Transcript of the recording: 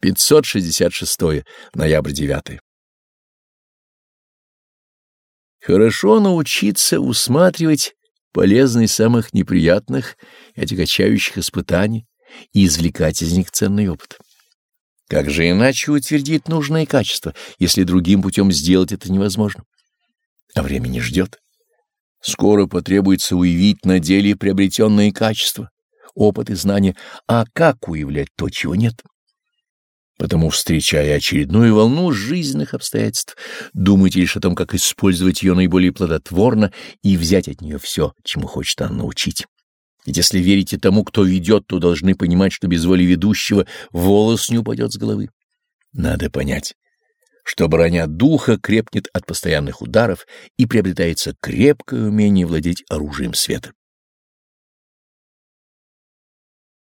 566. Ноябрь 9. Хорошо научиться усматривать полезные самых неприятных и отягощающих испытаний и извлекать из них ценный опыт. Как же иначе утвердить нужные качества, если другим путем сделать это невозможно? А время не ждет. Скоро потребуется уявить на деле приобретенные качества, опыт и знания, а как уявлять то, чего нет? Потому, встречая очередную волну жизненных обстоятельств, думайте лишь о том, как использовать ее наиболее плодотворно и взять от нее все, чему хочет она научить. Ведь если верите тому, кто ведет, то должны понимать, что без воли ведущего волос не упадет с головы. Надо понять, что броня духа крепнет от постоянных ударов и приобретается крепкое умение владеть оружием света.